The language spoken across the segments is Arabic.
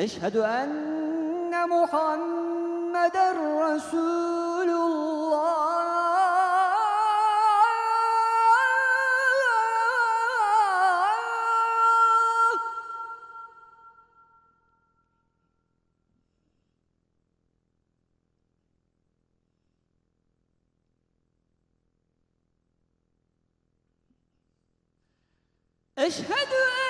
Eşhedü enne Muhammeden Resulullah. Eşhedü en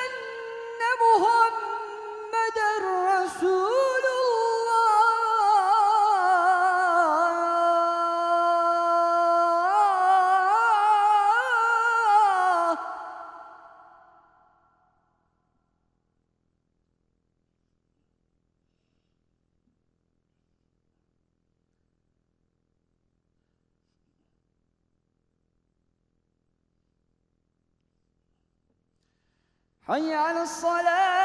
حي على الصلاة.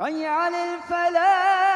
حي على الفلاح.